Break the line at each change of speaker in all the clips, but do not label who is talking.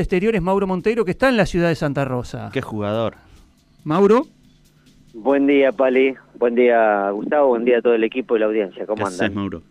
Exteriores Mauro Monteiro, que está en la ciudad de Santa Rosa.
Qué jugador.
Mauro.
Buen día, Pali. Buen día, Gustavo. Buen día a todo el equipo y la audiencia. ¿Cómo
¿Qué
andan?
Mauro?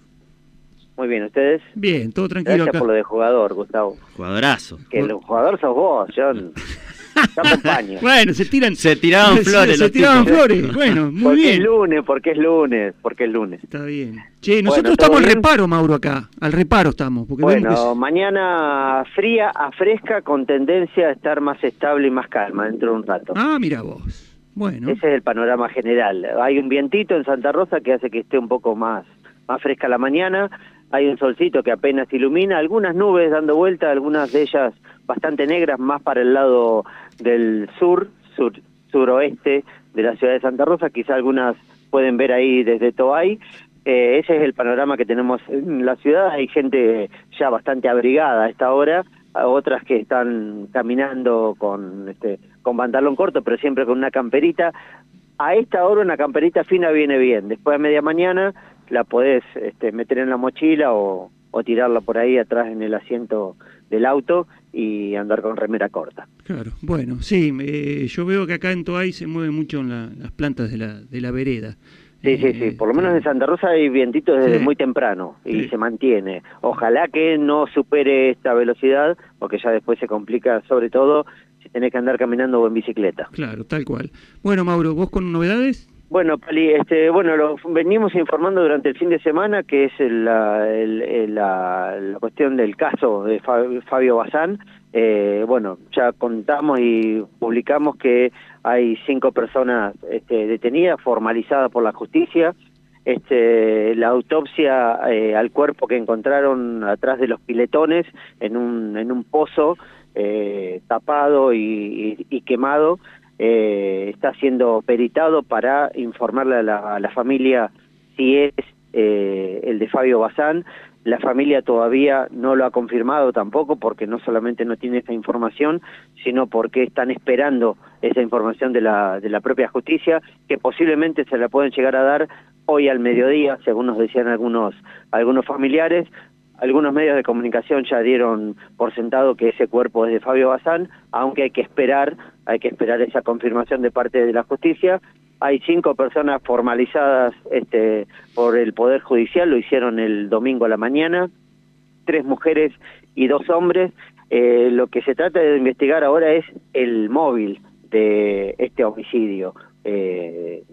Muy bien, ¿ustedes?
Bien, todo tranquilo
Gracias
acá.
por lo de jugador, Gustavo.
Jugadorazo.
Que el jugador sos vos, yo te acompaño.
Bueno, se tiran.
Se tiraban
se-
flores
Se,
los
tiraban
tipos.
flores. Bueno, muy
porque es
bien.
lunes, porque es lunes, porque es lunes.
Está bien. Che, nosotros
Bueno, ¿todo
estamos al reparo, Mauro, acá. Al reparo estamos. Porque vemos que
Bueno, mañana fría a fresca con tendencia a estar más estable y más calma dentro de un rato.
Ah, mira vos. Bueno.
Ese es el panorama general. Hay un vientito en Santa Rosa que hace que esté un poco más, más fresca la mañana. Hay un solcito que apenas ilumina, algunas nubes dando vuelta, algunas de ellas bastante negras, más para el lado del sur, sur suroeste de la ciudad de Santa Rosa. Quizá algunas pueden ver ahí desde Toay. Eh, ese es el panorama que tenemos en la ciudad. Hay gente ya bastante abrigada a esta hora, otras que están caminando con este con pantalón corto, pero siempre con una camperita. A esta hora una camperita fina viene bien. Después a media mañana la podés este, meter en la mochila o, o tirarla por ahí atrás en el asiento del auto y andar con remera corta.
Claro, bueno, sí, eh, yo veo que acá en Toay se mueven mucho en la- las plantas de la, de la vereda.
Sí, sí,
Eh,
sí. Por lo menos en Santa Rosa hay vientito desde
Sí.
muy temprano y
Sí.
se mantiene. Ojalá que no supere esta velocidad, porque ya después se complica, sobre todo si tenés que andar caminando o en bicicleta.
Claro, tal cual. Bueno, Mauro, ¿vos con novedades?
Bueno, Pali, este, bueno, lo venimos informando durante el fin de semana que es la, la- la cuestión del caso de Fa- Fabio Bazán. Eh, bueno, ya contamos y publicamos que hay cinco personas este, detenidas, formalizadas por la justicia. Este, la autopsia eh, al cuerpo que encontraron atrás de los piletones en un, en un pozo eh, tapado y quemado eh, está siendo peritado para informarle a la, familia si es eh, el de Fabio Bazán. La familia todavía no lo ha confirmado tampoco porque no solamente no tiene esa información, sino porque están esperando esa información de la, de la propia justicia, que posiblemente se la pueden llegar a dar hoy al mediodía, según nos decían algunos, algunos familiares. Algunos medios de comunicación ya dieron por sentado que ese cuerpo es de Fabio Bazán, aunque hay que esperar, hay que esperar esa confirmación de parte de la justicia. Hay cinco personas formalizadas este, por el Poder Judicial, lo hicieron el domingo a la mañana, tres mujeres y dos hombres. Eh, lo que se trata de investigar ahora es el móvil de este homicidio. Eh,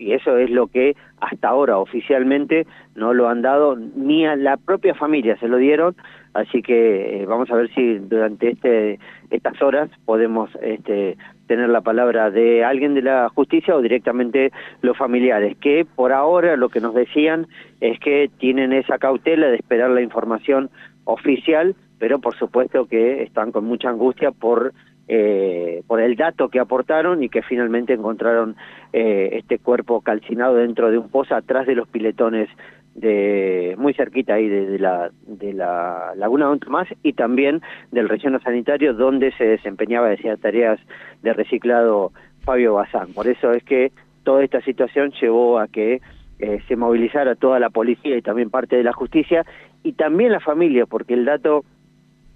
y eso es lo que hasta ahora oficialmente no lo han dado ni a la propia familia se lo dieron así que eh, vamos a ver si durante este estas horas podemos este, tener la palabra de alguien de la justicia o directamente los familiares que por ahora lo que nos decían es que tienen esa cautela de esperar la información oficial pero por supuesto que están con mucha angustia por eh, por el dato que aportaron y que finalmente encontraron eh, este cuerpo calcinado dentro de un pozo atrás de los piletones de muy cerquita ahí de, la de la laguna Don Tomás y también del relleno sanitario donde se desempeñaba decía tareas de reciclado Fabio Bazán. Por eso es que toda esta situación llevó a que eh, se movilizara toda la policía y también parte de la justicia y también la familia porque el dato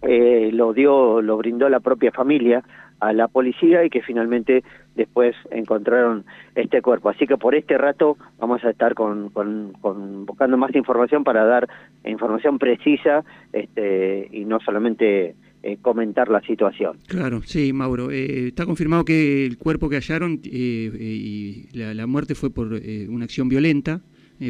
eh, lo dio, lo brindó la propia familia a la policía y que finalmente después encontraron este cuerpo. Así que por este rato vamos a estar con, con, con buscando más información para dar información precisa este, y no solamente eh, comentar la situación.
Claro, sí, Mauro. Eh, está confirmado que el cuerpo que hallaron eh, eh, y la, la muerte fue por eh, una acción violenta.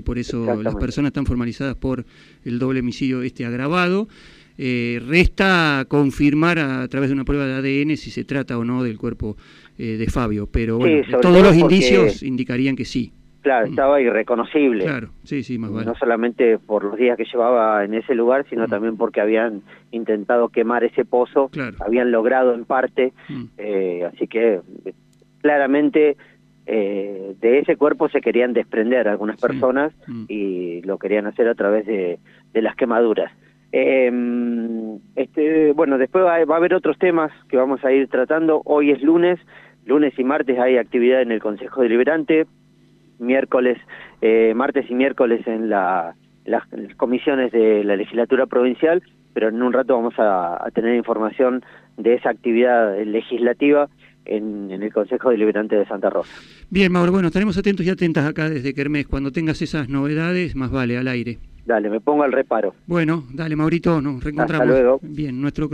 por eso las personas están formalizadas por el doble homicidio este agravado. Eh, resta confirmar a, a través de una prueba de ADN si se trata o no del cuerpo eh, de Fabio, pero bueno, todos
todo
los indicios indicarían que sí.
Claro,
Mm.
estaba irreconocible.
Claro, sí, sí, más vale.
no solamente por los días que llevaba en ese lugar, sino
Mm.
también porque habían intentado quemar ese pozo,
Claro.
habían logrado en parte,
Mm.
eh, así que eh, claramente eh, de ese cuerpo se querían desprender algunas
Sí.
personas
Mm.
y lo querían hacer a través de, de las quemaduras. Eh, este, bueno, después va, va, a haber otros temas que vamos a ir tratando. Hoy es lunes, lunes y martes hay actividad en el Consejo Deliberante, miércoles, eh, martes y miércoles en la, las comisiones de la legislatura provincial, pero en un rato vamos a, tener información de esa actividad legislativa. En, en, el Consejo Deliberante de Santa Rosa.
Bien, Mauro, bueno, estaremos atentos y atentas acá desde Kermés. Cuando tengas esas novedades, más vale, al aire.
Dale, me pongo al reparo.
Bueno, dale, Maurito, nos reencontramos.
Hasta.
Bien, nuestro